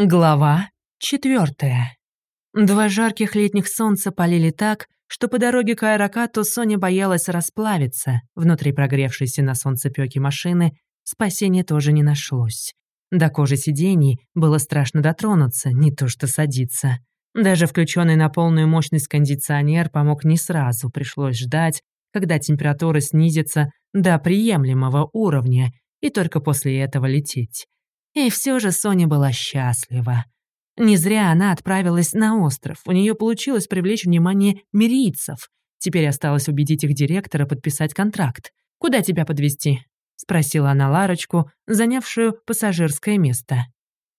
Глава четвертая. Два жарких летних солнца полили так, что по дороге к аэрокату Соня боялась расплавиться. Внутри прогревшейся на солнцепёке машины спасения тоже не нашлось. До кожи сидений было страшно дотронуться, не то что садиться. Даже включенный на полную мощность кондиционер помог не сразу, пришлось ждать, когда температура снизится до приемлемого уровня, и только после этого лететь. И все же Соня была счастлива. Не зря она отправилась на остров. У нее получилось привлечь внимание мирийцев. Теперь осталось убедить их директора подписать контракт. «Куда тебя подвести? спросила она Ларочку, занявшую пассажирское место.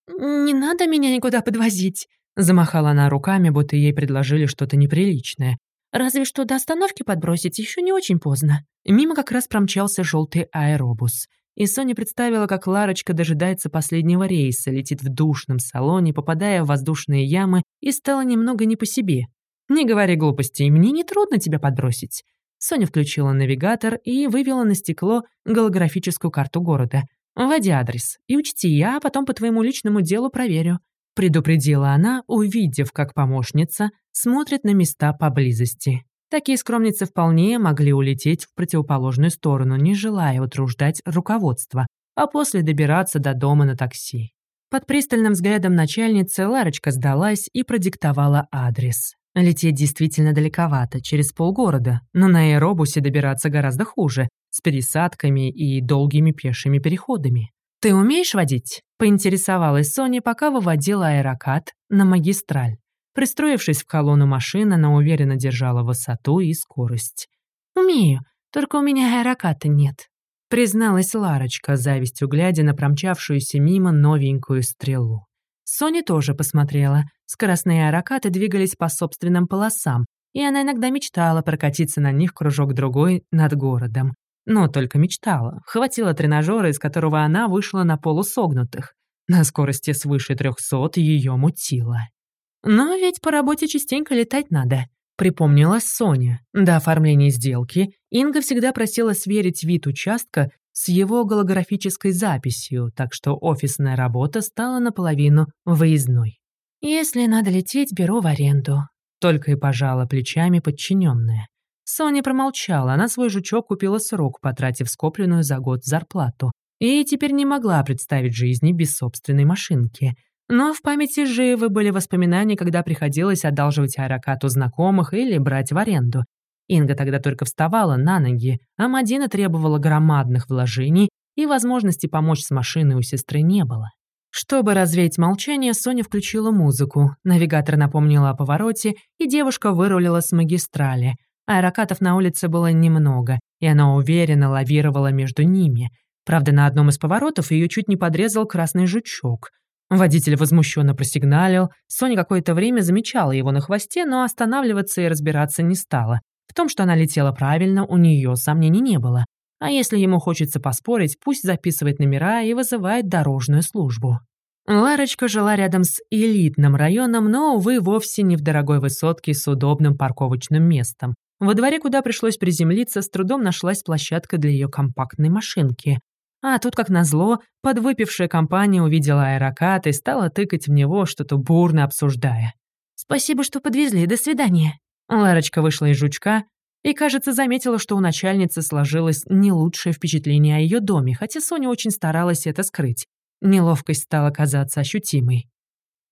«Не надо меня никуда подвозить», — замахала она руками, будто ей предложили что-то неприличное. «Разве что до остановки подбросить еще не очень поздно». Мимо как раз промчался желтый аэробус и Соня представила, как Ларочка дожидается последнего рейса, летит в душном салоне, попадая в воздушные ямы, и стало немного не по себе. «Не говори глупостей, мне не трудно тебя подбросить». Соня включила навигатор и вывела на стекло голографическую карту города. «Вводи адрес и учти, я потом по твоему личному делу проверю», предупредила она, увидев, как помощница смотрит на места поблизости. Такие скромницы вполне могли улететь в противоположную сторону, не желая утруждать руководство, а после добираться до дома на такси. Под пристальным взглядом начальницы Ларочка сдалась и продиктовала адрес. Лететь действительно далековато, через полгорода, но на аэробусе добираться гораздо хуже, с пересадками и долгими пешими переходами. «Ты умеешь водить?» — поинтересовалась Соня, пока выводила аэрокат на магистраль. Пристроившись в колонну машин, она уверенно держала высоту и скорость. «Умею, только у меня аэроката нет», — призналась Ларочка, завистью глядя на промчавшуюся мимо новенькую стрелу. Соня тоже посмотрела. Скоростные аэрокаты двигались по собственным полосам, и она иногда мечтала прокатиться на них кружок-другой над городом. Но только мечтала. Хватило тренажера, из которого она вышла на полусогнутых. На скорости свыше трехсот ее мутило. «Но ведь по работе частенько летать надо», — припомнила Соня. До оформления сделки Инга всегда просила сверить вид участка с его голографической записью, так что офисная работа стала наполовину выездной. «Если надо лететь, беру в аренду», — только и пожала плечами подчиненная. Соня промолчала, она свой жучок купила срок, потратив скопленную за год зарплату, и теперь не могла представить жизни без собственной машинки — но в памяти живы были воспоминания, когда приходилось одалживать аэрокат у знакомых или брать в аренду. Инга тогда только вставала на ноги, а Мадина требовала громадных вложений, и возможности помочь с машиной у сестры не было. Чтобы развеять молчание, Соня включила музыку. Навигатор напомнил о повороте, и девушка вырулила с магистрали. Аэрокатов на улице было немного, и она уверенно лавировала между ними. Правда, на одном из поворотов ее чуть не подрезал красный жучок. Водитель возмущенно просигналил. Соня какое-то время замечала его на хвосте, но останавливаться и разбираться не стала. В том, что она летела правильно, у нее сомнений не было. А если ему хочется поспорить, пусть записывает номера и вызывает дорожную службу. Ларочка жила рядом с элитным районом, но, увы, вовсе не в дорогой высотке с удобным парковочным местом. Во дворе, куда пришлось приземлиться, с трудом нашлась площадка для ее компактной машинки. А тут, как назло, подвыпившая компания увидела аэрокат и стала тыкать в него, что-то бурно обсуждая. «Спасибо, что подвезли. До свидания». Ларочка вышла из жучка и, кажется, заметила, что у начальницы сложилось не лучшее впечатление о ее доме, хотя Соня очень старалась это скрыть. Неловкость стала казаться ощутимой.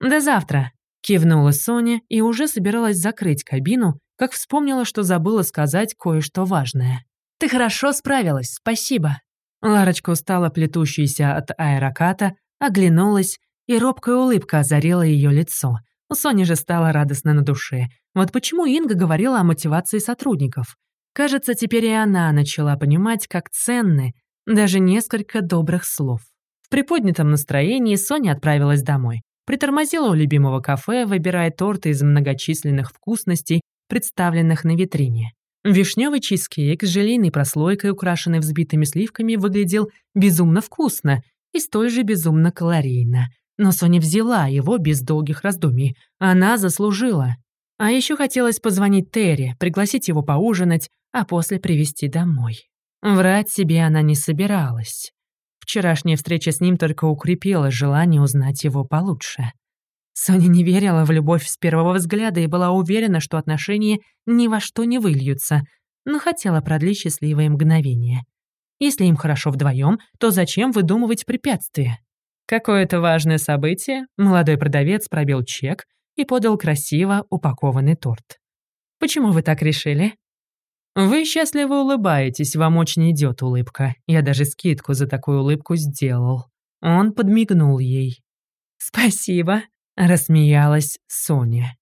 «До завтра», — кивнула Соня и уже собиралась закрыть кабину, как вспомнила, что забыла сказать кое-что важное. «Ты хорошо справилась, спасибо». Ларочка устала плетущаяся от аэроката, оглянулась, и робкая улыбка озарила ее лицо. У Сони же стало радостно на душе. Вот почему Инга говорила о мотивации сотрудников. Кажется, теперь и она начала понимать, как ценны даже несколько добрых слов. В приподнятом настроении Соня отправилась домой. Притормозила у любимого кафе, выбирая торты из многочисленных вкусностей, представленных на витрине. Вишневый чизкейк с желейной прослойкой, украшенный взбитыми сливками, выглядел безумно вкусно и столь же безумно калорийно. Но Соня взяла его без долгих раздумий. Она заслужила. А еще хотелось позвонить Терри, пригласить его поужинать, а после привезти домой. Врать себе она не собиралась. Вчерашняя встреча с ним только укрепила желание узнать его получше. Соня не верила в любовь с первого взгляда и была уверена, что отношения ни во что не выльются, но хотела продлить счастливые мгновения. Если им хорошо вдвоем, то зачем выдумывать препятствия? Какое-то важное событие, молодой продавец пробил чек и подал красиво упакованный торт. «Почему вы так решили?» «Вы счастливо улыбаетесь, вам очень идет улыбка. Я даже скидку за такую улыбку сделал». Он подмигнул ей. «Спасибо», Рассмеялась Соня.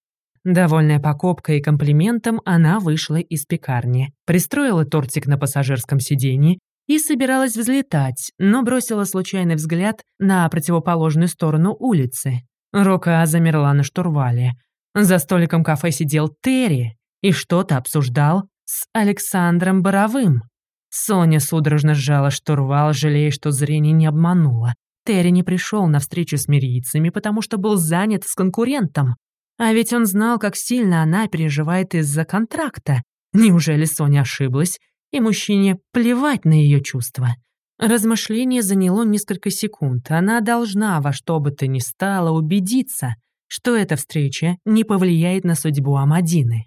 Довольная покупкой и комплиментом, она вышла из пекарни, пристроила тортик на пассажирском сиденье и собиралась взлетать, но бросила случайный взгляд на противоположную сторону улицы. Рука замерла на штурвале. За столиком кафе сидел Терри и что-то обсуждал с Александром Боровым. Соня судорожно сжала штурвал, жалея, что зрение не обмануло. Терри не пришел на встречу с мирийцами, потому что был занят с конкурентом. А ведь он знал, как сильно она переживает из-за контракта. Неужели Соня ошиблась, и мужчине плевать на ее чувства? Размышление заняло несколько секунд. Она должна во что бы то ни стало убедиться, что эта встреча не повлияет на судьбу Амадины.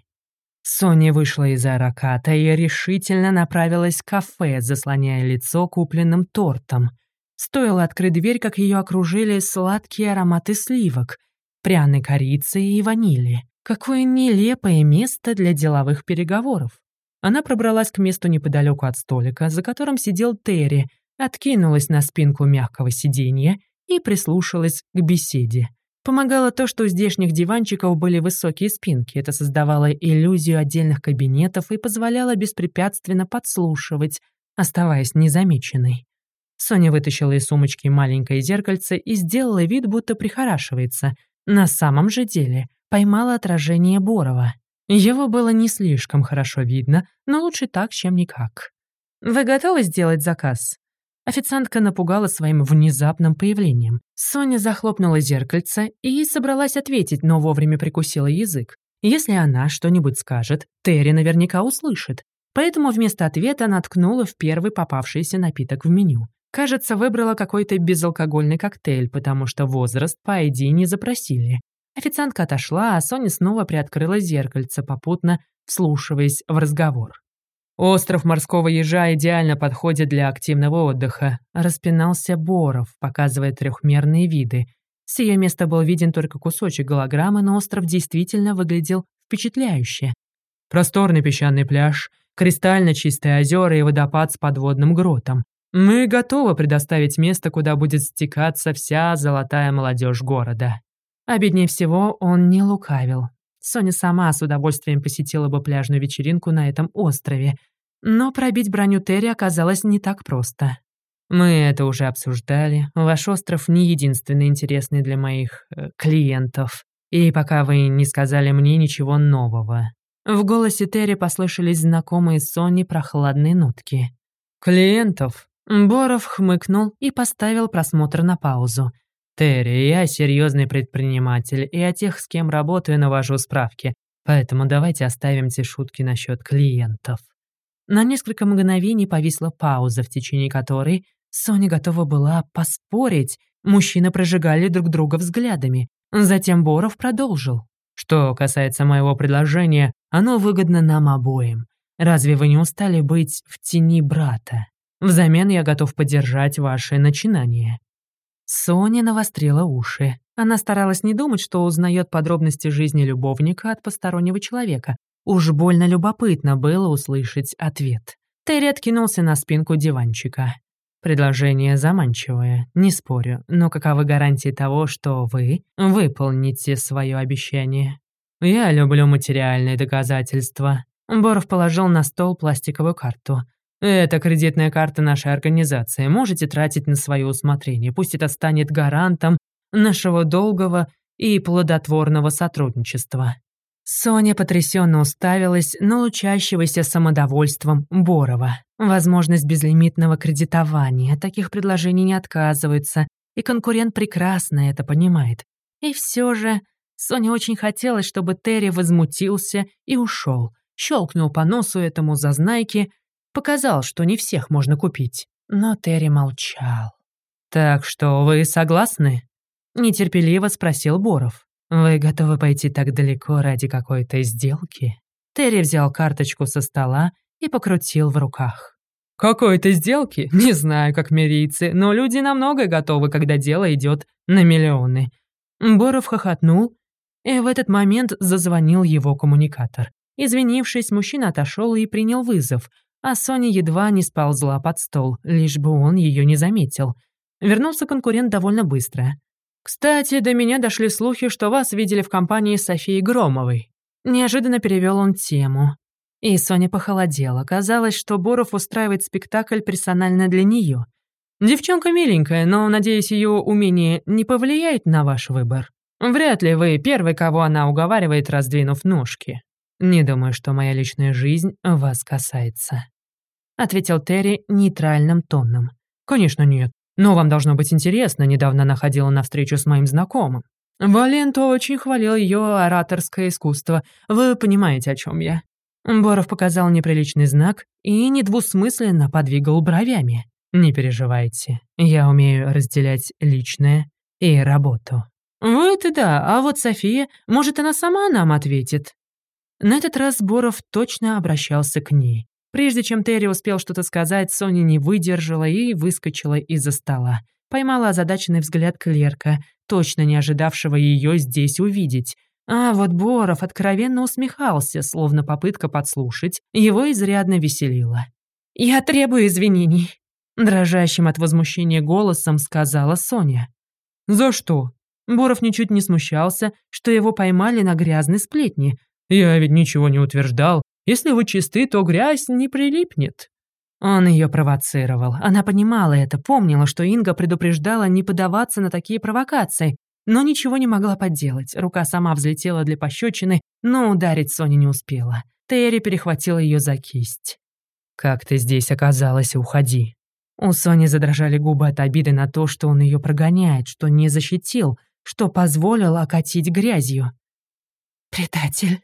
Соня вышла из аэроката и решительно направилась в кафе, заслоняя лицо купленным тортом. Стоило открыть дверь, как ее окружили сладкие ароматы сливок, пряной корицы и ванили. Какое нелепое место для деловых переговоров. Она пробралась к месту неподалеку от столика, за которым сидел Терри, откинулась на спинку мягкого сиденья и прислушалась к беседе. Помогало то, что у здешних диванчиков были высокие спинки. Это создавало иллюзию отдельных кабинетов и позволяло беспрепятственно подслушивать, оставаясь незамеченной. Соня вытащила из сумочки маленькое зеркальце и сделала вид, будто прихорашивается. На самом же деле поймала отражение Борова. Его было не слишком хорошо видно, но лучше так, чем никак. «Вы готовы сделать заказ?» Официантка напугала своим внезапным появлением. Соня захлопнула зеркальце и собралась ответить, но вовремя прикусила язык. Если она что-нибудь скажет, Терри наверняка услышит. Поэтому вместо ответа она ткнула в первый попавшийся напиток в меню. Кажется, выбрала какой-то безалкогольный коктейль, потому что возраст по ID не запросили. Официантка отошла, а Соня снова приоткрыла зеркальце, попутно вслушиваясь в разговор. «Остров морского ежа идеально подходит для активного отдыха», распинался Боров, показывая трехмерные виды. С ее места был виден только кусочек голограммы, но остров действительно выглядел впечатляюще. Просторный песчаный пляж, кристально чистые озера и водопад с подводным гротом. Мы готовы предоставить место, куда будет стекаться вся золотая молодежь города. Обиднее всего, он не лукавил. Соня сама с удовольствием посетила бы пляжную вечеринку на этом острове, но пробить броню Терри оказалось не так просто. Мы это уже обсуждали. Ваш остров не единственный интересный для моих э, клиентов. И пока вы не сказали мне ничего нового. В голосе Терри послышались знакомые Сони прохладные нотки. Клиентов? Боров хмыкнул и поставил просмотр на паузу. «Терри, я серьезный предприниматель, и о тех, с кем работаю, навожу справки, поэтому давайте оставим те шутки насчет клиентов». На несколько мгновений повисла пауза, в течение которой Соня готова была поспорить. Мужчины прожигали друг друга взглядами. Затем Боров продолжил. «Что касается моего предложения, оно выгодно нам обоим. Разве вы не устали быть в тени брата?» Взамен я готов поддержать ваше начинание». Соня навострила уши. Она старалась не думать, что узнает подробности жизни любовника от постороннего человека. Уж больно любопытно было услышать ответ. Терри откинулся на спинку диванчика. Предложение заманчивое, не спорю, но каковы гарантии того, что вы выполните свое обещание? Я люблю материальные доказательства. Боров положил на стол пластиковую карту. Это кредитная карта нашей организации. Можете тратить на свое усмотрение. Пусть это станет гарантом нашего долгого и плодотворного сотрудничества». Соня потрясенно уставилась на лучащегося самодовольством Борова. Возможность безлимитного кредитования. Таких предложений не отказываются, и конкурент прекрасно это понимает. И все же Соне очень хотелось, чтобы Терри возмутился и ушел. Щелкнул по носу этому зазнайке, Показал, что не всех можно купить. Но Терри молчал. «Так что вы согласны?» — нетерпеливо спросил Боров. Вы готовы пойти так далеко ради какой-то сделки? Терри взял карточку со стола и покрутил в руках. Какой-то сделки? Не знаю, как мирийцы, но люди намного готовы, когда дело идет на миллионы. Боров хохотнул, и в этот момент зазвонил его коммуникатор. Извинившись, мужчина отошел и принял вызов, а Соня едва не сползла под стол, лишь бы он ее не заметил. Вернулся конкурент довольно быстро. «Кстати, до меня дошли слухи, что вас видели в компании Софии Громовой». Неожиданно перевел он тему. И Соня похолодела. Казалось, что Боров устраивает спектакль персонально для нее. Девчонка миленькая, но, надеюсь, ее умение не повлияет на ваш выбор. Вряд ли вы первый, кого она уговаривает, раздвинув ножки. Не думаю, что моя личная жизнь вас касается. Ответил Терри нейтральным тоном. Конечно, нет. Но вам должно быть интересно, недавно находила на встречу с моим знакомым. Валенту очень хвалил ее ораторское искусство. Вы понимаете, о чем я. Боров показал неприличный знак и недвусмысленно подвигал бровями. «Не переживайте, я умею разделять личное и работу». «Вот и да, а вот София, может, она сама нам ответит?» На этот раз Боров точно обращался к ней. Прежде чем Терри успел что-то сказать, Соня не выдержала и выскочила из-за стола. Поймала озадаченный взгляд клерка, точно не ожидавшего ее здесь увидеть. А вот Боров откровенно усмехался, словно попытка подслушать, его изрядно веселила. «Я требую извинений», — дрожащим от возмущения голосом сказала Соня. «За что?» Боров ничуть не смущался, что его поймали на грязной сплетне. «Я ведь ничего не утверждал. Если вы чисты, то грязь не прилипнет». Он ее провоцировал. Она понимала это, помнила, что Инга предупреждала не подаваться на такие провокации, но ничего не могла поделать. Рука сама взлетела для пощечины, но ударить Соня не успела. Терри перехватила ее за кисть. «Как ты здесь оказалась? Уходи». У Сони задрожали губы от обиды на то, что он ее прогоняет, что не защитил, что позволил окатить грязью. «Предатель».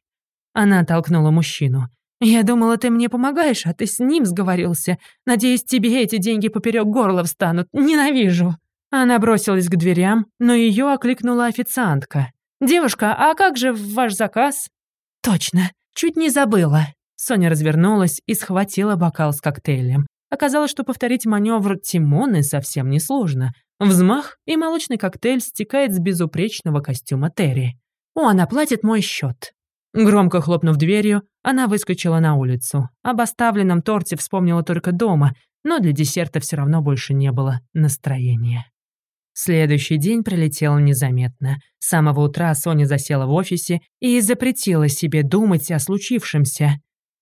Она толкнула мужчину. «Я думала, ты мне помогаешь, а ты с ним сговорился. Надеюсь, тебе эти деньги поперек горла встанут. Ненавижу». Она бросилась к дверям, но ее окликнула официантка. «Девушка, а как же ваш заказ?» «Точно, чуть не забыла». Соня развернулась и схватила бокал с коктейлем. Оказалось, что повторить маневр Тимоны совсем несложно. Взмах, и молочный коктейль стекает с безупречного костюма Терри. «О, она платит мой счет. Громко хлопнув дверью, она выскочила на улицу. Об оставленном торте вспомнила только дома, но для десерта все равно больше не было настроения. Следующий день пролетел незаметно. С самого утра Соня засела в офисе и запретила себе думать о случившемся.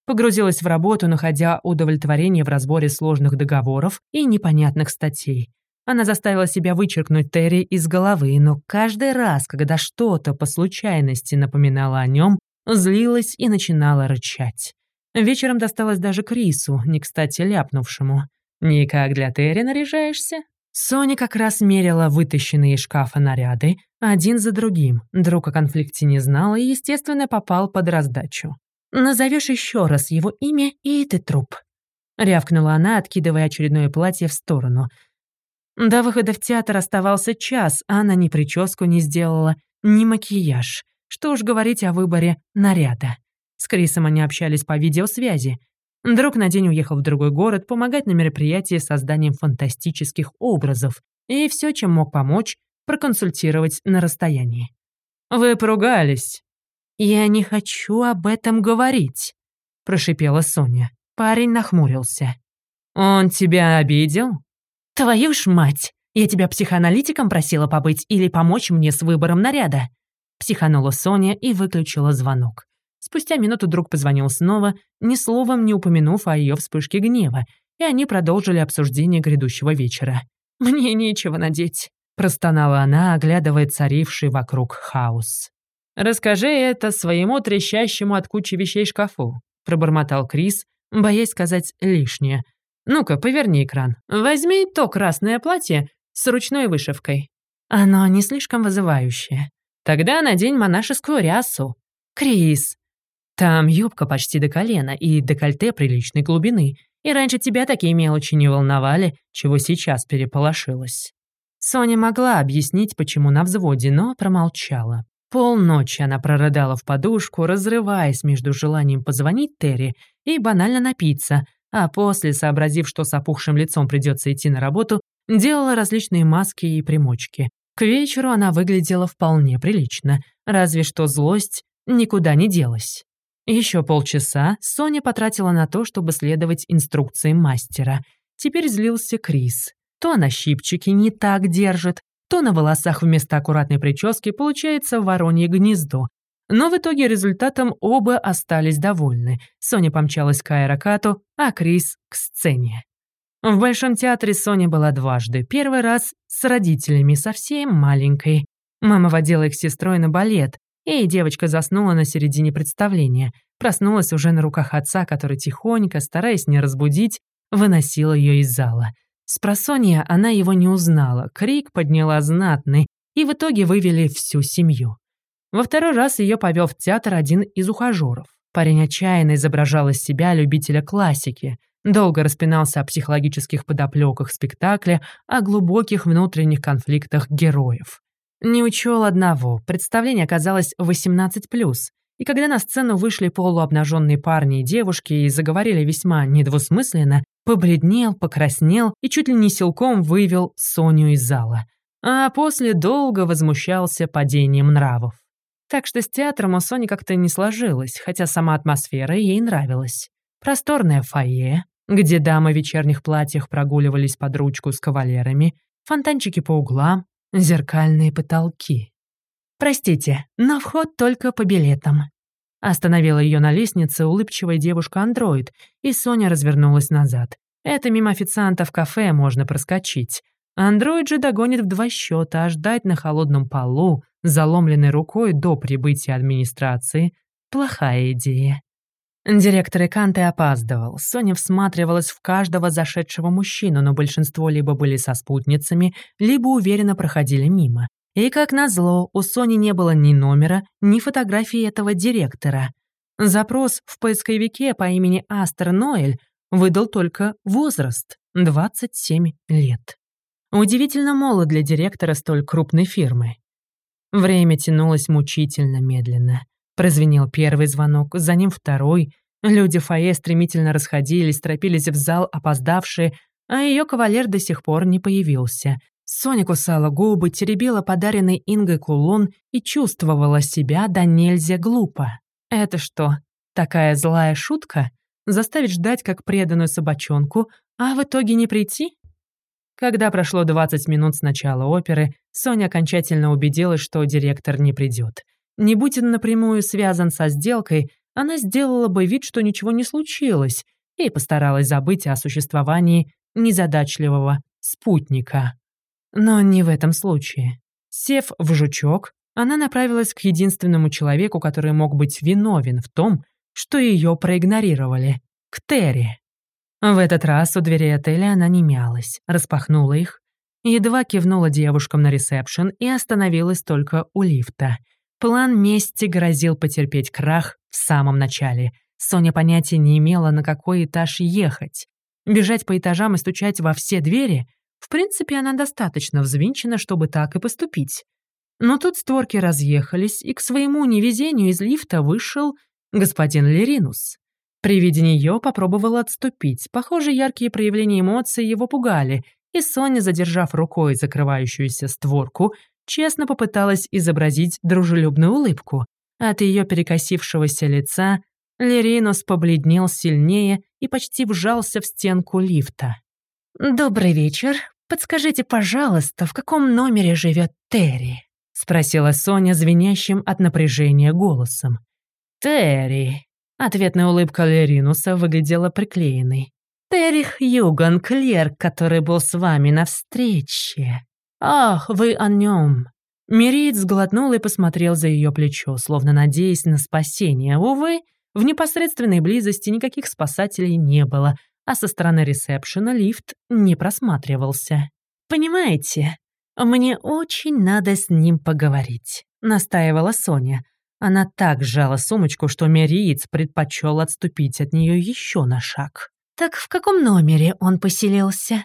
Погрузилась в работу, находя удовлетворение в разборе сложных договоров и непонятных статей. Она заставила себя вычеркнуть Терри из головы, но каждый раз, когда что-то по случайности напоминало о нем, злилась и начинала рычать. Вечером досталось даже Крису, не кстати ляпнувшему. «Никак для Терри наряжаешься?» Соня как раз мерила вытащенные из шкафа наряды, один за другим. Друг о конфликте не знал и, естественно, попал под раздачу. «Назовешь еще раз его имя, и ты труп», — рявкнула она, откидывая очередное платье в сторону. До выхода в театр оставался час, а она ни прическу не сделала, ни макияж. Что уж говорить о выборе наряда. С Крисом они общались по видеосвязи. Друг на день уехал в другой город помогать на мероприятии с созданием фантастических образов и все, чем мог помочь, проконсультировать на расстоянии. «Вы поругались». «Я не хочу об этом говорить», — прошипела Соня. Парень нахмурился. «Он тебя обидел?» «Твою ж мать! Я тебя психоаналитиком просила побыть или помочь мне с выбором наряда?» Психанула Соня и выключила звонок. Спустя минуту друг позвонил снова, ни словом не упомянув о ее вспышке гнева, и они продолжили обсуждение грядущего вечера. «Мне нечего надеть», — простонала она, оглядывая царивший вокруг хаос. «Расскажи это своему трещащему от кучи вещей шкафу», — пробормотал Крис, боясь сказать лишнее. «Ну-ка, поверни экран. Возьми то красное платье с ручной вышивкой. Оно не слишком вызывающее. Тогда надень монашескую рясу. Крис, там юбка почти до колена и декольте приличной глубины, и раньше тебя такие мелочи не волновали, чего сейчас переполошилась». Соня могла объяснить, почему на взводе, но промолчала. Полночи она прорыдала в подушку, разрываясь между желанием позвонить Терри и банально напиться, а после, сообразив, что с опухшим лицом придется идти на работу, делала различные маски и примочки. К вечеру она выглядела вполне прилично, разве что злость никуда не делась. Еще полчаса Соня потратила на то, чтобы следовать инструкциям мастера. Теперь злился Крис. То она щипчики не так держит, то на волосах вместо аккуратной прически получается воронье гнездо. Но в итоге результатом оба остались довольны. Соня помчалась к аэрокату, а Крис — к сцене. В Большом театре Соня была дважды. Первый раз с родителями, совсем маленькой. Мама водила их сестрой на балет, и девочка заснула на середине представления. Проснулась уже на руках отца, который тихонько, стараясь не разбудить, выносил ее из зала. С просонья она его не узнала, крик подняла знатный, и в итоге вывели всю семью. Во второй раз ее повел в театр один из ухажеров. Парень отчаянно изображал из себя любителя классики, долго распинался о психологических подоплеках спектакля, о глубоких внутренних конфликтах героев. Не учел одного, представление оказалось 18+, и когда на сцену вышли полуобнаженные парни и девушки и заговорили весьма недвусмысленно, побледнел, покраснел и чуть ли не силком вывел Соню из зала. А после долго возмущался падением нравов. Так что с театром у Сони как-то не сложилось, хотя сама атмосфера ей нравилась. Просторное фойе, где дамы в вечерних платьях прогуливались под ручку с кавалерами, фонтанчики по углам, зеркальные потолки. «Простите, но вход только по билетам». Остановила ее на лестнице улыбчивая девушка-андроид, и Соня развернулась назад. Это мимо официанта в кафе можно проскочить. Андроид же догонит в два счета, а ждать на холодном полу, заломленной рукой до прибытия администрации — плохая идея. Директор Иканты опаздывал. Соня всматривалась в каждого зашедшего мужчину, но большинство либо были со спутницами, либо уверенно проходили мимо. И, как назло, у Сони не было ни номера, ни фотографии этого директора. Запрос в поисковике по имени Астер Ноэль выдал только возраст — 27 лет. Удивительно молод для директора столь крупной фирмы. Время тянулось мучительно медленно. Прозвенел первый звонок, за ним второй. Люди фойе стремительно расходились, торопились в зал опоздавшие, а ее кавалер до сих пор не появился. Соня кусала губы, теребила подаренный Ингой кулон и чувствовала себя до нельзя глупо. Это что, такая злая шутка? Заставить ждать как преданную собачонку, а в итоге не прийти? Когда прошло 20 минут с начала оперы, Соня окончательно убедилась, что директор не придет. Не будь он напрямую связан со сделкой, она сделала бы вид, что ничего не случилось, и постаралась забыть о существовании незадачливого спутника. Но не в этом случае. Сев в жучок, она направилась к единственному человеку, который мог быть виновен в том, что ее проигнорировали — к Терри. В этот раз у двери отеля она не мялась, распахнула их, едва кивнула девушкам на ресепшн и остановилась только у лифта. План мести грозил потерпеть крах в самом начале. Соня понятия не имела, на какой этаж ехать. Бежать по этажам и стучать во все двери в принципе, она достаточно взвинчена, чтобы так и поступить. Но тут створки разъехались, и к своему невезению из лифта вышел господин Леринус. При виде нее попробовал отступить. Похоже, яркие проявления эмоций его пугали, и Соня, задержав рукой закрывающуюся створку, честно попыталась изобразить дружелюбную улыбку. От ее перекосившегося лица Леринус побледнел сильнее и почти вжался в стенку лифта. «Добрый вечер. «Подскажите, пожалуйста, в каком номере живет Терри?» — спросила Соня звенящим от напряжения голосом. «Терри». Ответная улыбка Леринуса выглядела приклеенной. «Терри Хьюган, клерк, который был с вами на встрече. Ах, вы о нем. Мирит сглотнул и посмотрел за ее плечо, словно надеясь на спасение. Увы, в непосредственной близости никаких спасателей не было, а со стороны ресепшена лифт не просматривался. «Понимаете, мне очень надо с ним поговорить», — настаивала Соня. Она так сжала сумочку, что Мериец предпочел отступить от нее еще на шаг. «Так в каком номере он поселился?»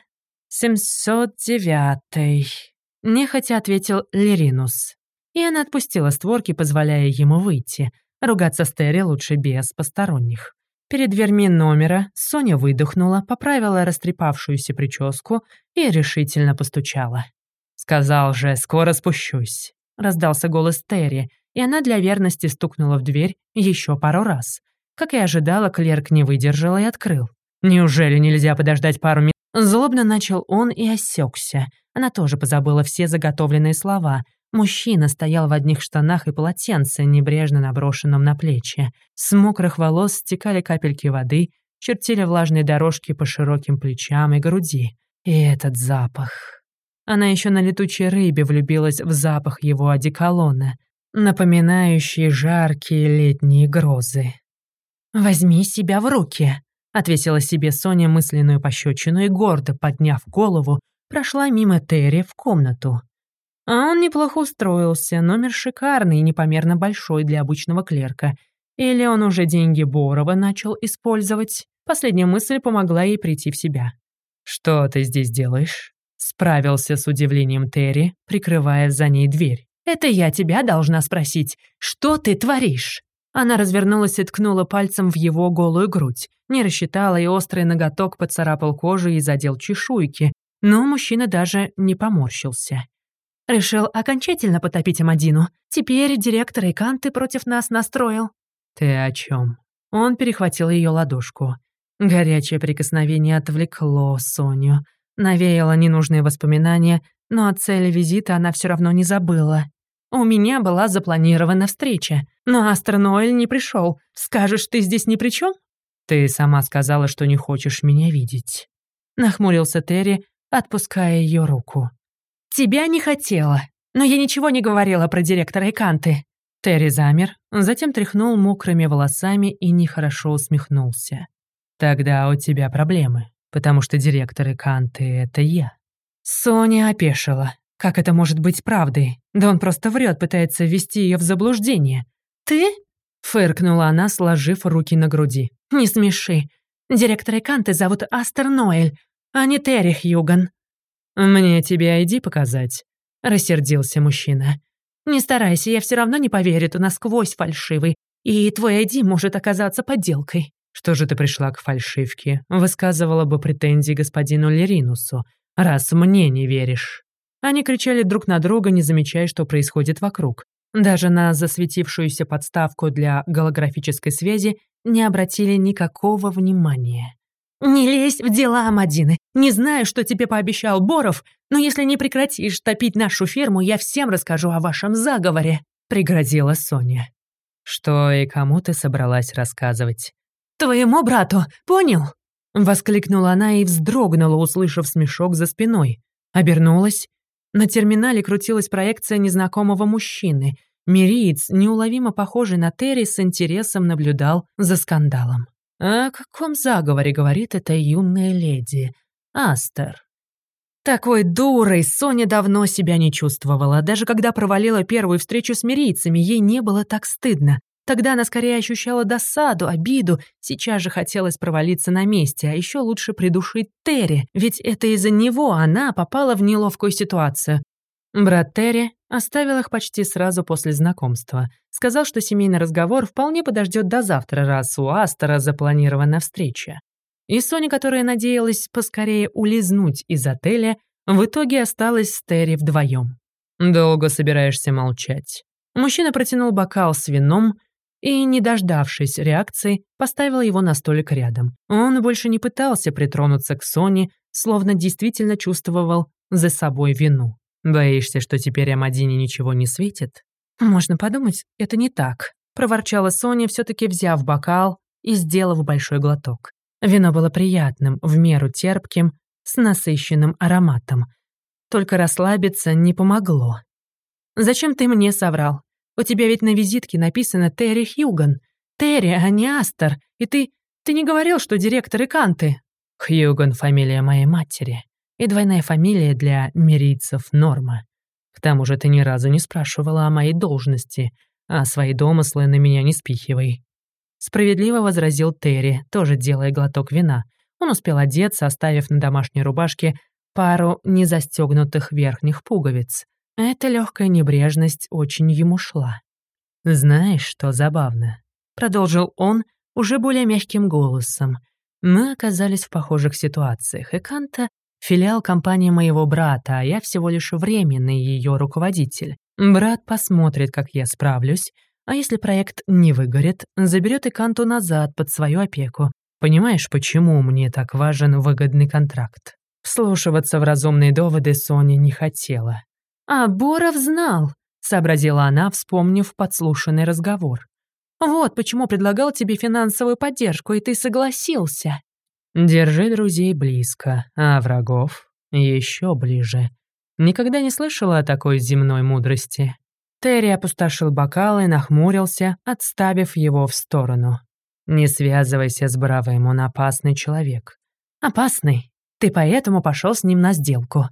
«Семьсот девятый», — нехотя ответил Леринус. и она отпустила створки, позволяя ему выйти. Ругаться с Терри лучше без посторонних. Перед дверьми номера Соня выдохнула, поправила растрепавшуюся прическу и решительно постучала. «Сказал же, скоро спущусь», — раздался голос Терри, и она для верности стукнула в дверь еще пару раз. Как и ожидала, клерк не выдержал и открыл. «Неужели нельзя подождать пару минут?» Злобно начал он и осекся. Она тоже позабыла все заготовленные слова. Мужчина стоял в одних штанах и полотенце, небрежно наброшенном на плечи. С мокрых волос стекали капельки воды, чертили влажные дорожки по широким плечам и груди. И этот запах. Она еще на летучей рыбе влюбилась в запах его одеколона, напоминающий жаркие летние грозы. «Возьми себя в руки», — ответила себе Соня мысленную пощечину и, гордо подняв голову, прошла мимо Терри в комнату. А он неплохо устроился, номер шикарный и непомерно большой для обычного клерка. Или он уже деньги Борова начал использовать? Последняя мысль помогла ей прийти в себя. «Что ты здесь делаешь?» Справился с удивлением Терри, прикрывая за ней дверь. «Это я тебя должна спросить. Что ты творишь?» Она развернулась и ткнула пальцем в его голую грудь. Не рассчитала, и острый ноготок поцарапал кожу и задел чешуйки. Но мужчина даже не поморщился. Решил окончательно потопить Амадину. Теперь директор и Канты против нас настроил. «Ты о чем? Он перехватил ее ладошку. Горячее прикосновение отвлекло Соню. Навеяло ненужные воспоминания, но о цели визита она все равно не забыла. У меня была запланирована встреча, но Астер Ноэль не пришел. Скажешь, ты здесь ни при чем? Ты сама сказала, что не хочешь меня видеть. Нахмурился Терри, отпуская ее руку. «Тебя не хотела, но я ничего не говорила про директора и Канты». Терри замер, затем тряхнул мокрыми волосами и нехорошо усмехнулся. «Тогда у тебя проблемы, потому что директор и Канты — это я». Соня опешила. Как это может быть правдой? Да он просто врет, пытается ввести ее в заблуждение. «Ты?» — фыркнула она, сложив руки на груди. «Не смеши. Директора Канты зовут Астер Ноэль, а не Терри Хьюган». «Мне тебе ID показать», — рассердился мужчина. «Не старайся, я все равно не поверю, ты насквозь фальшивый, и твой ID может оказаться подделкой». «Что же ты пришла к фальшивке?» Высказывала бы претензии господину Леринусу, раз мне не веришь. Они кричали друг на друга, не замечая, что происходит вокруг. Даже на засветившуюся подставку для голографической связи не обратили никакого внимания. «Не лезь в дела, Амадины. Не знаю, что тебе пообещал Боров, но если не прекратишь топить нашу ферму, я всем расскажу о вашем заговоре», — пригрозила Соня. «Что и кому ты собралась рассказывать?» «Твоему брату, понял?» Воскликнула она и вздрогнула, услышав смешок за спиной. Обернулась. На терминале крутилась проекция незнакомого мужчины. Мириец, неуловимо похожий на Терри, с интересом наблюдал за скандалом. О каком заговоре говорит эта юная леди? Астер. Такой дурой Соня давно себя не чувствовала. Даже когда провалила первую встречу с мирийцами, ей не было так стыдно. Тогда она скорее ощущала досаду, обиду. Сейчас же хотелось провалиться на месте, а еще лучше придушить Терри, ведь это из-за него она попала в неловкую ситуацию. Брат Терри оставил их почти сразу после знакомства. Сказал, что семейный разговор вполне подождет до завтра, раз у Астера запланирована встреча. И Соня, которая надеялась поскорее улизнуть из отеля, в итоге осталась с Терри вдвоем. «Долго собираешься молчать?» Мужчина протянул бокал с вином и, не дождавшись реакции, поставил его на столик рядом. Он больше не пытался притронуться к Соне, словно действительно чувствовал за собой вину. «Боишься, что теперь Амадине ничего не светит?» «Можно подумать, это не так», — проворчала Соня, все таки взяв бокал и сделав большой глоток. Вино было приятным, в меру терпким, с насыщенным ароматом. Только расслабиться не помогло. «Зачем ты мне соврал? У тебя ведь на визитке написано Терри Хьюган. Терри, а не Астер. И ты... Ты не говорил, что директор и Канты?» «Хьюган — фамилия моей матери», и двойная фамилия для мирийцев — норма. К тому же ты ни разу не спрашивала о моей должности, а свои домыслы на меня не спихивай». Справедливо возразил Терри, тоже делая глоток вина. Он успел одеться, оставив на домашней рубашке пару незастегнутых верхних пуговиц. Эта легкая небрежность очень ему шла. «Знаешь, что забавно?» — продолжил он уже более мягким голосом. «Мы оказались в похожих ситуациях, и Канта — филиал компании моего брата, а я всего лишь временный ее руководитель. Брат посмотрит, как я справлюсь, а если проект не выгорит, заберет и Канту назад под свою опеку. Понимаешь, почему мне так важен выгодный контракт?» Вслушиваться в разумные доводы Соня не хотела. «А Боров знал», — сообразила она, вспомнив подслушанный разговор. «Вот почему предлагал тебе финансовую поддержку, и ты согласился». «Держи друзей близко, а врагов еще ближе. Никогда не слышала о такой земной мудрости». Терри опустошил бокал и нахмурился, отставив его в сторону. «Не связывайся с Бравым, он опасный человек». «Опасный? Ты поэтому пошел с ним на сделку?»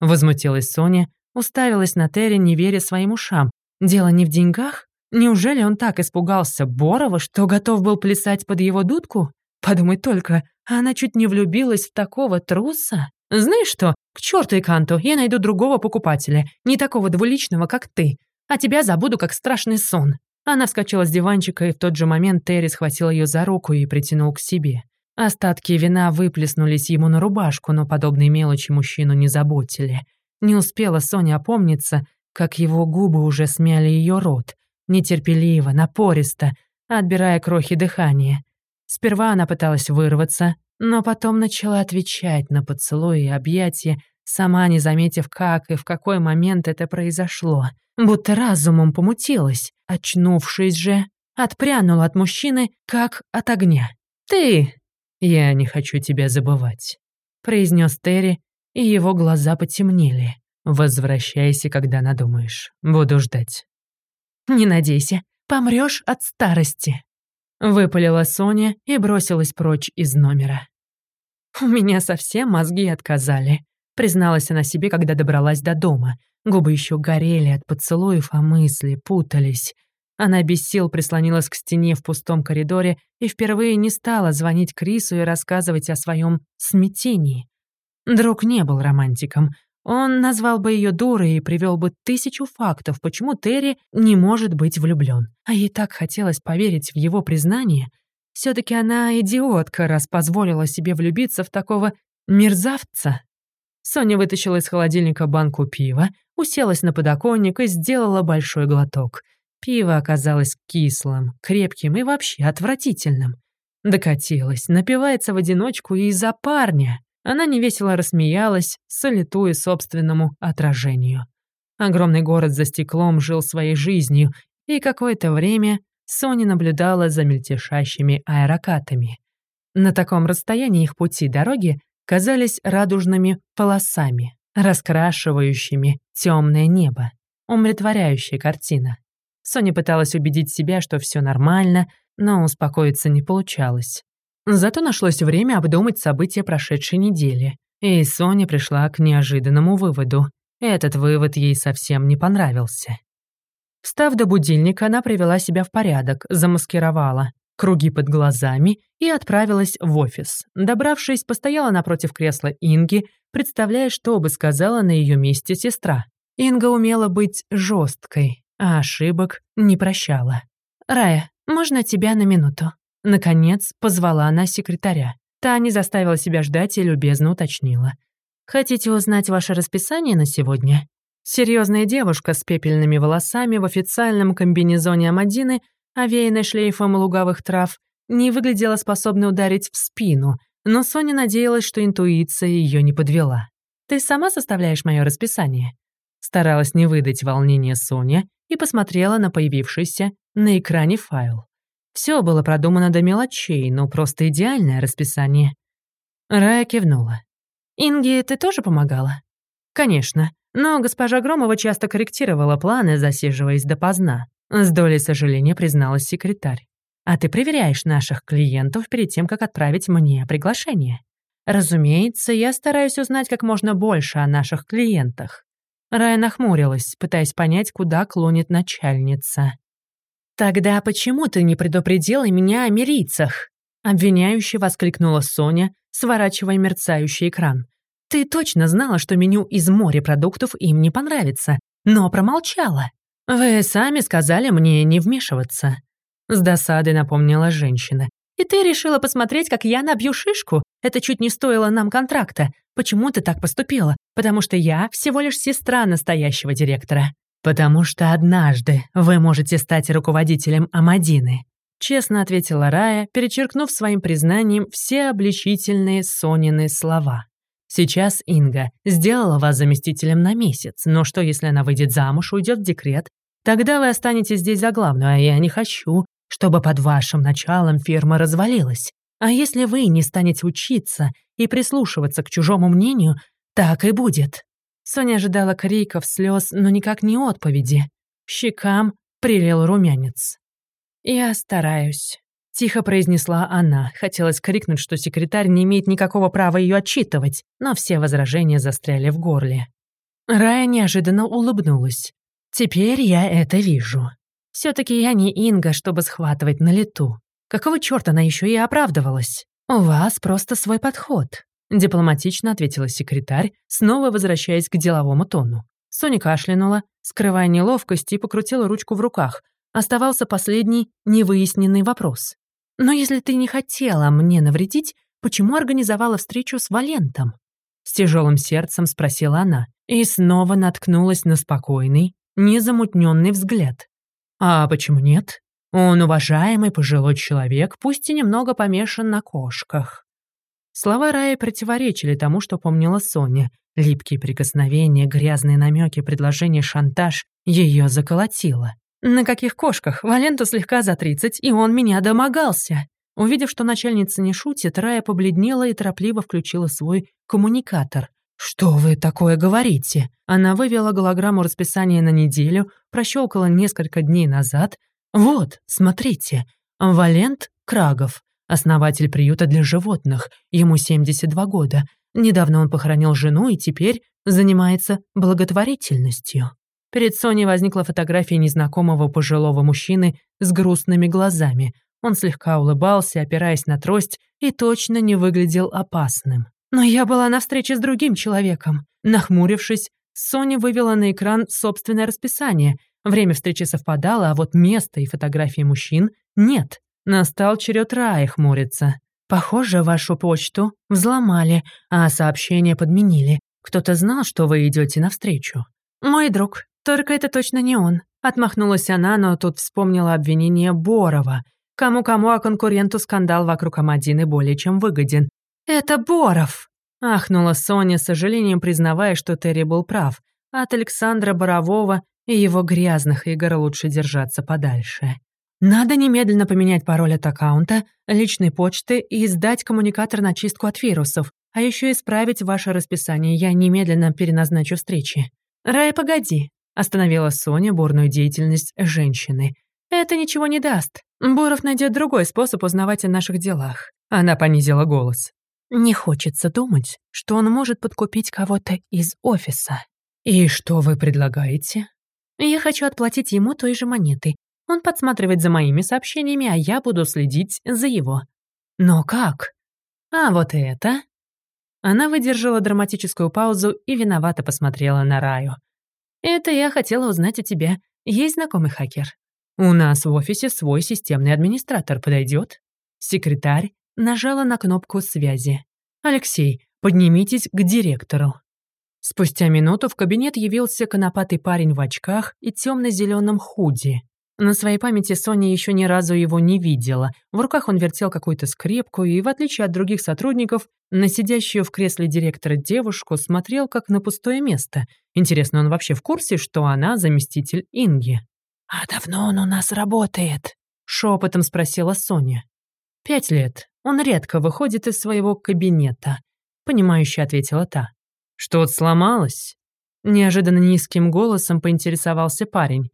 Возмутилась Соня, уставилась на Терри, не веря своим ушам. «Дело не в деньгах? Неужели он так испугался Борова, что готов был плясать под его дудку? Подумай только, она чуть не влюбилась в такого труса. Знаешь что, к черту и канту, я найду другого покупателя, не такого двуличного, как ты, а тебя забуду, как страшный сон». Она вскочила с диванчика, и в тот же момент Терри схватил ее за руку и притянул к себе. Остатки вина выплеснулись ему на рубашку, но подобные мелочи мужчину не заботили. Не успела Соня опомниться, как его губы уже смяли ее рот, нетерпеливо, напористо, отбирая крохи дыхания. Сперва она пыталась вырваться, но потом начала отвечать на поцелуи и объятия, сама не заметив, как и в какой момент это произошло. Будто разумом помутилась, очнувшись же, отпрянула от мужчины, как от огня. «Ты!» «Я не хочу тебя забывать», — произнес Терри, и его глаза потемнели. «Возвращайся, когда надумаешь. Буду ждать». «Не надейся, помрёшь от старости», — выпалила Соня и бросилась прочь из номера. «У меня совсем мозги отказали», — призналась она себе, когда добралась до дома. Губы ещё горели от поцелуев, а мысли путались. Она без сил прислонилась к стене в пустом коридоре и впервые не стала звонить Крису и рассказывать о своем смятении. Друг не был романтиком. Он назвал бы ее дурой и привел бы тысячу фактов, почему Терри не может быть влюблен. А ей так хотелось поверить в его признание. все таки она идиотка, раз позволила себе влюбиться в такого мерзавца. Соня вытащила из холодильника банку пива, уселась на подоконник и сделала большой глоток — Пиво оказалось кислым, крепким и вообще отвратительным. Докатилась, напивается в одиночку и из-за парня. Она невесело рассмеялась, солитуя собственному отражению. Огромный город за стеклом жил своей жизнью, и какое-то время Соня наблюдала за мельтешащими аэрокатами. На таком расстоянии их пути дороги казались радужными полосами, раскрашивающими темное небо. Умиротворяющая картина. Соня пыталась убедить себя, что все нормально, но успокоиться не получалось. Зато нашлось время обдумать события прошедшей недели. И Соня пришла к неожиданному выводу. Этот вывод ей совсем не понравился. Встав до будильника, она привела себя в порядок, замаскировала круги под глазами и отправилась в офис. Добравшись, постояла напротив кресла Инги, представляя, что бы сказала на ее месте сестра. Инга умела быть жесткой, а ошибок не прощала. «Рая, можно тебя на минуту?» Наконец позвала она секретаря. Та не заставила себя ждать и любезно уточнила. «Хотите узнать ваше расписание на сегодня?» Серьезная девушка с пепельными волосами в официальном комбинезоне Амадины, овеянной шлейфом луговых трав, не выглядела способной ударить в спину, но Соня надеялась, что интуиция ее не подвела. «Ты сама составляешь мое расписание?» Старалась не выдать волнения Соня и посмотрела на появившийся на экране файл. Все было продумано до мелочей, но просто идеальное расписание. Рая кивнула. «Инге, ты тоже помогала?» «Конечно, но госпожа Громова часто корректировала планы, засиживаясь допоздна», с долей сожаления призналась секретарь. «А ты проверяешь наших клиентов перед тем, как отправить мне приглашение?» «Разумеется, я стараюсь узнать как можно больше о наших клиентах. Рая нахмурилась, пытаясь понять, куда клонит начальница. «Тогда почему ты не предупредила меня о мирийцах?» Обвиняюще воскликнула Соня, сворачивая мерцающий экран. «Ты точно знала, что меню из морепродуктов им не понравится. но промолчала. Вы сами сказали мне не вмешиваться. С досадой напомнила женщина. И ты решила посмотреть, как я набью шишку? Это чуть не стоило нам контракта. Почему ты так поступила? Потому что я всего лишь сестра настоящего директора. Потому что однажды вы можете стать руководителем Амадины. Честно ответила Рая, перечеркнув своим признанием все обличительные Сонины слова. Сейчас Инга сделала вас заместителем на месяц, но что, если она выйдет замуж, уйдет в декрет? Тогда вы останетесь здесь за главную, а я не хочу, чтобы под вашим началом фирма развалилась. А если вы не станете учиться и прислушиваться к чужому мнению, так и будет». Соня ожидала криков, слез, но никак не отповеди. Щекам прилил румянец. «Я стараюсь», — тихо произнесла она. Хотелось крикнуть, что секретарь не имеет никакого права ее отчитывать, но все возражения застряли в горле. Рая неожиданно улыбнулась. «Теперь я это вижу. все таки я не Инга, чтобы схватывать на лету. Какого чёрта она еще и оправдывалась? У вас просто свой подход», — дипломатично ответила секретарь, снова возвращаясь к деловому тону. Соня кашлянула, скрывая неловкость, и покрутила ручку в руках. Оставался последний невыясненный вопрос. «Но если ты не хотела мне навредить, почему организовала встречу с Валентом?» С тяжелым сердцем спросила она и снова наткнулась на спокойный, незамутненный взгляд. «А почему нет?» Он уважаемый пожилой человек, пусть и немного помешан на кошках. Слова Раи противоречили тому, что помнила Соня. Липкие прикосновения, грязные намеки, предложение шантаж ее заколотило. На каких кошках? Валенту слегка за тридцать, и он меня домогался. Увидев, что начальница не шутит, Рая побледнела и торопливо включила свой коммуникатор. «Что вы такое говорите?» Она вывела голограмму расписания на неделю, прощелкала несколько дней назад, вот, смотрите, Валент Крагов, основатель приюта для животных, ему 72 года. Недавно он похоронил жену и теперь занимается благотворительностью. Перед Соней возникла фотография незнакомого пожилого мужчины с грустными глазами. Он слегка улыбался, опираясь на трость, и точно не выглядел опасным. Но я была на встрече с другим человеком. Нахмурившись, Соня вывела на экран собственное расписание — Время встречи совпадало, а вот место и фотографии мужчин нет. Настал черед Раи хмуриться. «Похоже, вашу почту взломали, а сообщение подменили. Кто-то знал, что вы идете навстречу». «Мой друг, только это точно не он». Отмахнулась она, но тут вспомнила обвинение Борова. Кому-кому, а конкуренту скандал вокруг Амадины более чем выгоден. «Это Боров!» Ахнула Соня, с сожалением признавая, что Терри был прав. От Александра Борового и его грязных игр лучше держаться подальше. Надо немедленно поменять пароль от аккаунта, личной почты и сдать коммуникатор на чистку от вирусов, а еще исправить ваше расписание. Я немедленно переназначу встречи. Рай, погоди, остановила Соня бурную деятельность женщины. Это ничего не даст. Боров найдет другой способ узнавать о наших делах. Она понизила голос. Не хочется думать, что он может подкупить кого-то из офиса. И что вы предлагаете? Я хочу отплатить ему той же монетой. Он подсматривает за моими сообщениями, а я буду следить за его. Но как? А вот это... Она выдержала драматическую паузу и виновато посмотрела на Раю. «Это я хотела узнать у тебя. Есть знакомый хакер?» «У нас в офисе свой системный администратор подойдет. Секретарь нажала на кнопку связи. «Алексей, поднимитесь к директору». Спустя минуту в кабинет явился конопатый парень в очках и темно-зеленом худи. На своей памяти Соня еще ни разу его не видела. В руках он вертел какую-то скрепку и, в отличие от других сотрудников, на сидящую в кресле директора девушку смотрел как на пустое место. Интересно, он вообще в курсе, что она заместитель Инги? «А давно он у нас работает?» — шепотом спросила Соня. «Пять лет. Он редко выходит из своего кабинета», — понимающе ответила та. «Что-то сломалось?» Неожиданно низким голосом поинтересовался парень.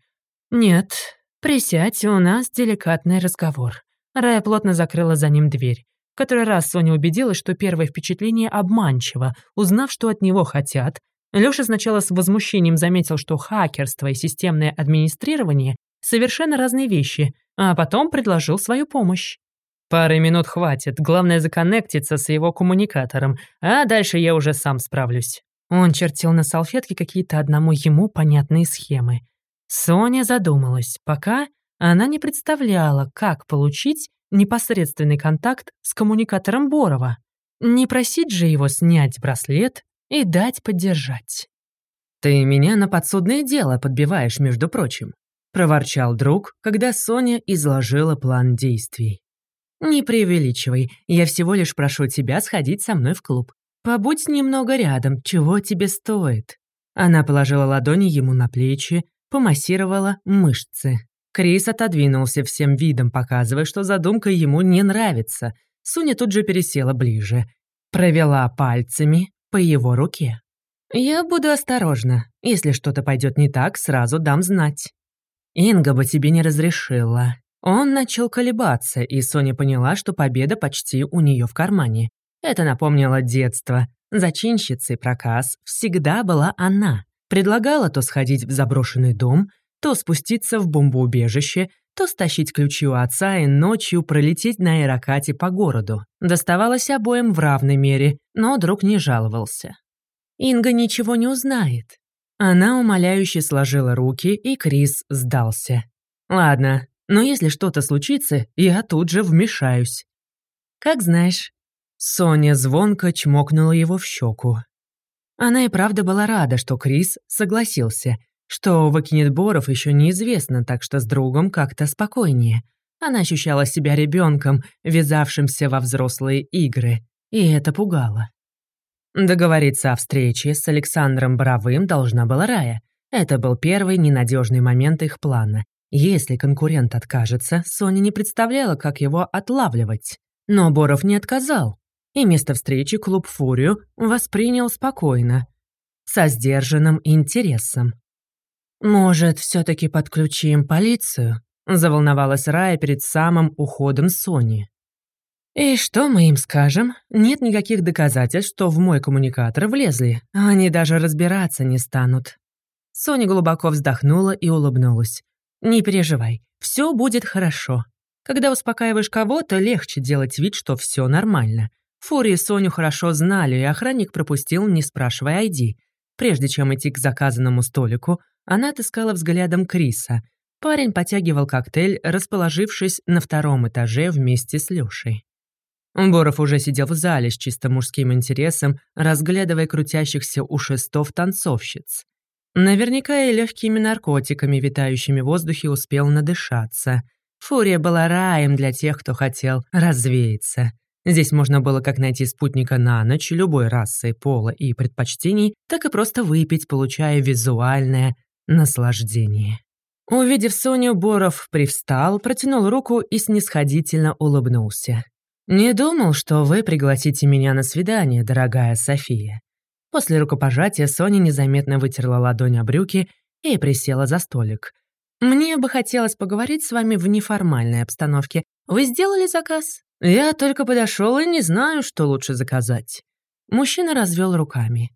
«Нет, присядь, у нас деликатный разговор». Рая плотно закрыла за ним дверь. Который раз Соня убедилась, что первое впечатление обманчиво. Узнав, что от него хотят, Лёша сначала с возмущением заметил, что хакерство и системное администрирование — совершенно разные вещи, а потом предложил свою помощь. Пары минут хватит, главное законнектиться с его коммуникатором, а дальше я уже сам справлюсь. Он чертил на салфетке какие-то одному ему понятные схемы. Соня задумалась, пока она не представляла, как получить непосредственный контакт с коммуникатором Борова. Не просить же его снять браслет и дать поддержать. «Ты меня на подсудное дело подбиваешь, между прочим», — проворчал друг, когда Соня изложила план действий. «Не преувеличивай, я всего лишь прошу тебя сходить со мной в клуб. Побудь немного рядом, чего тебе стоит». Она положила ладони ему на плечи, помассировала мышцы. Крис отодвинулся всем видом, показывая, что задумка ему не нравится. Суня тут же пересела ближе, провела пальцами по его руке. «Я буду осторожна. Если что-то пойдет не так, сразу дам знать». Инга бы тебе не разрешила. Он начал колебаться, и Соня поняла, что победа почти у нее в кармане. Это напомнило детство. Зачинщицей проказ всегда была она. Предлагала то сходить в заброшенный дом, то спуститься в бомбоубежище, то стащить ключи у отца и ночью пролететь на аэрокате по городу. Доставалось обоим в равной мере, но друг не жаловался. Инга ничего не узнает. Она умоляюще сложила руки, и Крис сдался. «Ладно, но если что-то случится, я тут же вмешаюсь». «Как знаешь». Соня звонко чмокнула его в щеку. Она и правда была рада, что Крис согласился. Что выкинет Боров еще неизвестно, так что с другом как-то спокойнее. Она ощущала себя ребенком, ввязавшимся во взрослые игры, и это пугало. Договориться о встрече с Александром Боровым должна была Рая. Это был первый ненадежный момент их плана. Если конкурент откажется, Соня не представляла, как его отлавливать. Но Боров не отказал, и место встречи клуб «Фурию» воспринял спокойно, со сдержанным интересом. «Может, все таки подключим полицию?» — заволновалась Рая перед самым уходом Сони. «И что мы им скажем? Нет никаких доказательств, что в мой коммуникатор влезли. Они даже разбираться не станут». Соня глубоко вздохнула и улыбнулась. «Не переживай, все будет хорошо. Когда успокаиваешь кого-то, легче делать вид, что все нормально. Фурии Соню хорошо знали, и охранник пропустил, не спрашивая ID. Прежде чем идти к заказанному столику, она отыскала взглядом Криса. Парень потягивал коктейль, расположившись на втором этаже вместе с Лёшей. Боров уже сидел в зале с чисто мужским интересом, разглядывая крутящихся у шестов танцовщиц. Наверняка и легкими наркотиками, витающими в воздухе, успел надышаться. Фурия была раем для тех, кто хотел развеяться. Здесь можно было как найти спутника на ночь любой расы, пола и предпочтений, так и просто выпить, получая визуальное наслаждение. Увидев Соню, Боров привстал, протянул руку и снисходительно улыбнулся. «Не думал, что вы пригласите меня на свидание, дорогая София». После рукопожатия Соня незаметно вытерла ладонь о брюки и присела за столик. «Мне бы хотелось поговорить с вами в неформальной обстановке. Вы сделали заказ?» «Я только подошел и не знаю, что лучше заказать». Мужчина развел руками.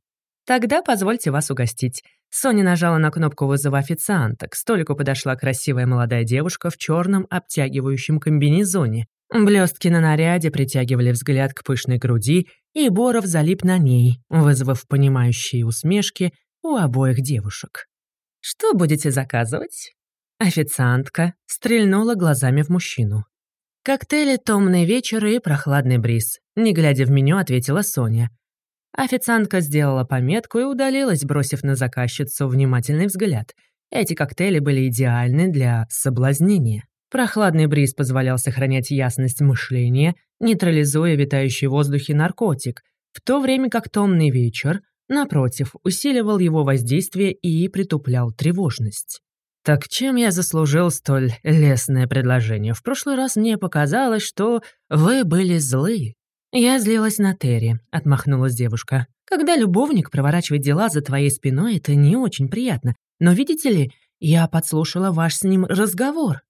«Тогда позвольте вас угостить». Соня нажала на кнопку вызова официанта. К столику подошла красивая молодая девушка в черном обтягивающем комбинезоне. Блестки на наряде притягивали взгляд к пышной груди, и Боров залип на ней, вызвав понимающие усмешки у обоих девушек. «Что будете заказывать?» Официантка стрельнула глазами в мужчину. «Коктейли «Томный вечер» и «Прохладный бриз», не глядя в меню, ответила Соня. Официантка сделала пометку и удалилась, бросив на заказчицу внимательный взгляд. Эти коктейли были идеальны для соблазнения. Прохладный бриз позволял сохранять ясность мышления, нейтрализуя витающий в воздухе наркотик, в то время как томный вечер, напротив, усиливал его воздействие и притуплял тревожность. Так чем я заслужил столь лестное предложение? В прошлый раз мне показалось, что вы были злы. Я злилась на Терри, отмахнулась девушка. Когда любовник проворачивает дела за твоей спиной, это не очень приятно. Но видите ли, я подслушала ваш с ним разговор.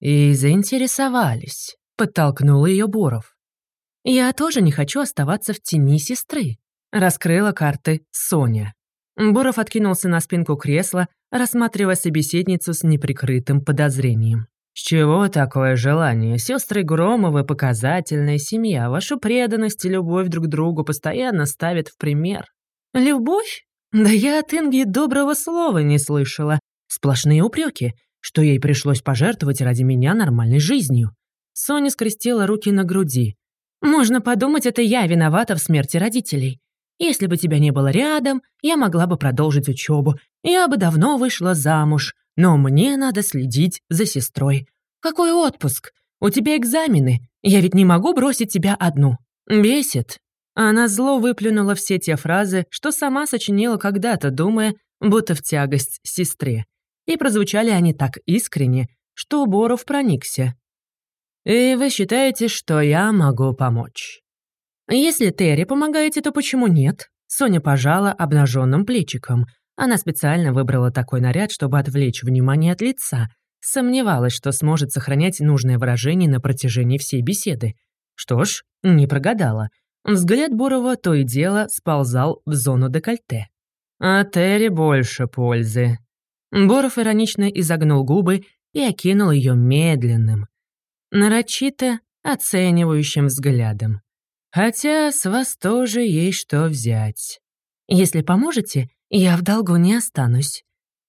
«И заинтересовались», — подтолкнул ее Боров. «Я тоже не хочу оставаться в тени сестры», — раскрыла карты Соня. Боров откинулся на спинку кресла, рассматривая собеседницу с неприкрытым подозрением. «С чего такое желание? Сестры Громовы — показательная семья. Вашу преданность и любовь друг к другу постоянно ставят в пример». «Любовь?» Да я от Инги доброго слова не слышала. Сплошные упреки, что ей пришлось пожертвовать ради меня нормальной жизнью. Соня скрестила руки на груди. «Можно подумать, это я виновата в смерти родителей. Если бы тебя не было рядом, я могла бы продолжить учебу. Я бы давно вышла замуж. Но мне надо следить за сестрой. Какой отпуск? У тебя экзамены. Я ведь не могу бросить тебя одну. Бесит». Она зло выплюнула все те фразы, что сама сочинила когда-то, думая, будто в тягость сестре. И прозвучали они так искренне, что Боров проникся. «И вы считаете, что я могу помочь?» «Если Терри помогаете, то почему нет?» Соня пожала обнаженным плечиком. Она специально выбрала такой наряд, чтобы отвлечь внимание от лица. Сомневалась, что сможет сохранять нужное выражение на протяжении всей беседы. Что ж, не прогадала. Взгляд Бурова то и дело сползал в зону декольте. «А Терри больше пользы». Боров иронично изогнул губы и окинул ее медленным, нарочито оценивающим взглядом. Хотя с вас тоже есть что взять. Если поможете, я в долгу не останусь».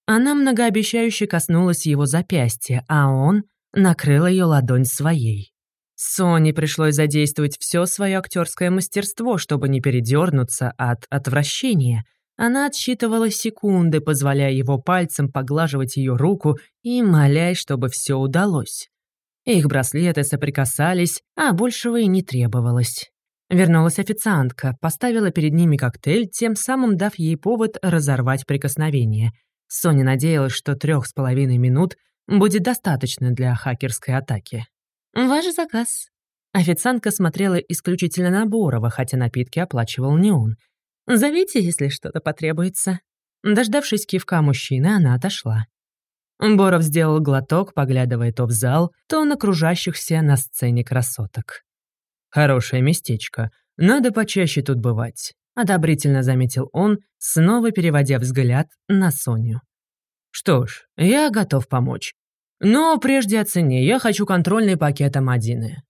Она многообещающе коснулась его запястья, а он накрыл ее ладонь своей. Соне пришлось задействовать все свое актерское мастерство, чтобы не передернуться от отвращения. Она отсчитывала секунды, позволяя его пальцем поглаживать ее руку и молясь, чтобы все удалось. Их браслеты соприкасались, а большего и не требовалось. Вернулась официантка, поставила перед ними коктейль, тем самым дав ей повод разорвать прикосновение. Соня надеялась, что трех с половиной минут будет достаточно для хакерской атаки. «Ваш заказ». Официантка смотрела исключительно на Борова, хотя напитки оплачивал не он. «Зовите, если что-то потребуется». Дождавшись кивка мужчины, она отошла. Боров сделал глоток, поглядывая то в зал, то на кружащихся на сцене красоток. Хорошее местечко. Надо почаще тут бывать», — одобрительно заметил он, снова переводя взгляд на Соню. «Что ж, я готов помочь. Но прежде о цене я хочу контрольный пакет Амадины».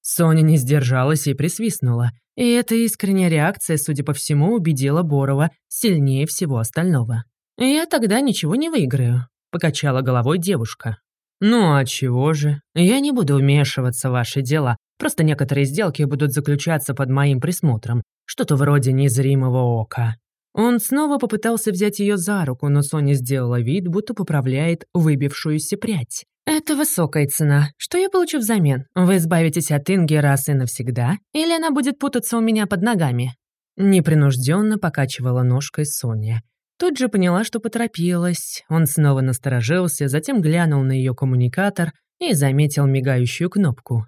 Соня не сдержалась и присвистнула, и эта искренняя реакция, судя по всему, убедила Борова сильнее всего остального. «Я тогда ничего не выиграю», — покачала головой девушка. «Ну а чего же? Я не буду вмешиваться в ваши дела, Просто некоторые сделки будут заключаться под моим присмотром, что-то вроде незримого ока. Он снова попытался взять ее за руку, но Соня сделала вид, будто поправляет выбившуюся прядь. «Это высокая цена. Что я получу взамен? Вы избавитесь от Инги раз и навсегда? Или она будет путаться у меня под ногами?» Непринужденно покачивала ножкой Соня. Тут же поняла, что поторопилась. Он снова насторожился, затем глянул на ее коммуникатор и заметил мигающую кнопку.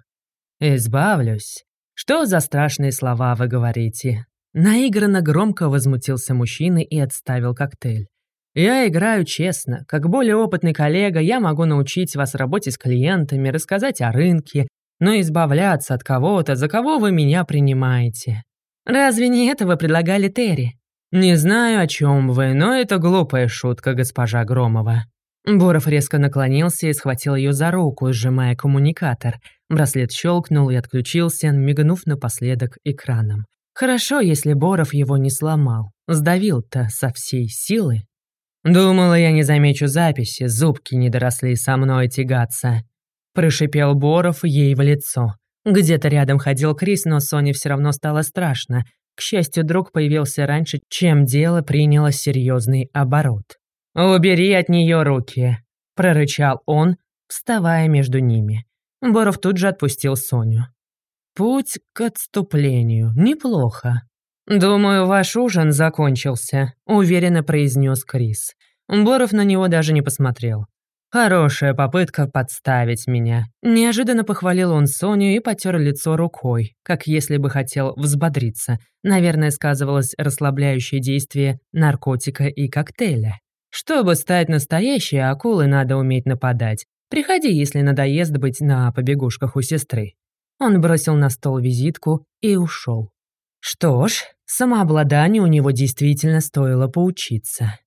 «Избавлюсь. Что за страшные слова вы говорите?» Наигранно громко возмутился мужчина и отставил коктейль. «Я играю честно. Как более опытный коллега, я могу научить вас работе с клиентами, рассказать о рынке, но избавляться от кого-то, за кого вы меня принимаете. Разве не это вы предлагали Терри? Не знаю, о чем вы, но это глупая шутка, госпожа Громова. Боров резко наклонился и схватил ее за руку, сжимая коммуникатор. Браслет щелкнул и отключился, мигнув напоследок экраном. Хорошо, если Боров его не сломал. Сдавил-то со всей силы. «Думала, я не замечу записи, зубки не доросли со мной тягаться», — прошипел Боров ей в лицо. Где-то рядом ходил Крис, но Соне все равно стало страшно. К счастью, друг появился раньше, чем дело приняло серьезный оборот. «Убери от нее руки», — прорычал он, вставая между ними. Боров тут же отпустил Соню. «Путь к отступлению. Неплохо. Думаю, ваш ужин закончился», — уверенно произнес Крис. Боров на него даже не посмотрел. «Хорошая попытка подставить меня». Неожиданно похвалил он Соню и потер лицо рукой, как если бы хотел взбодриться. Наверное, сказывалось расслабляющее действие наркотика и коктейля. Чтобы стать настоящей акулой, надо уметь нападать. Приходи, если надоест быть на побегушках у сестры». Он бросил на стол визитку и ушел. Что ж, самообладанию у него действительно стоило поучиться.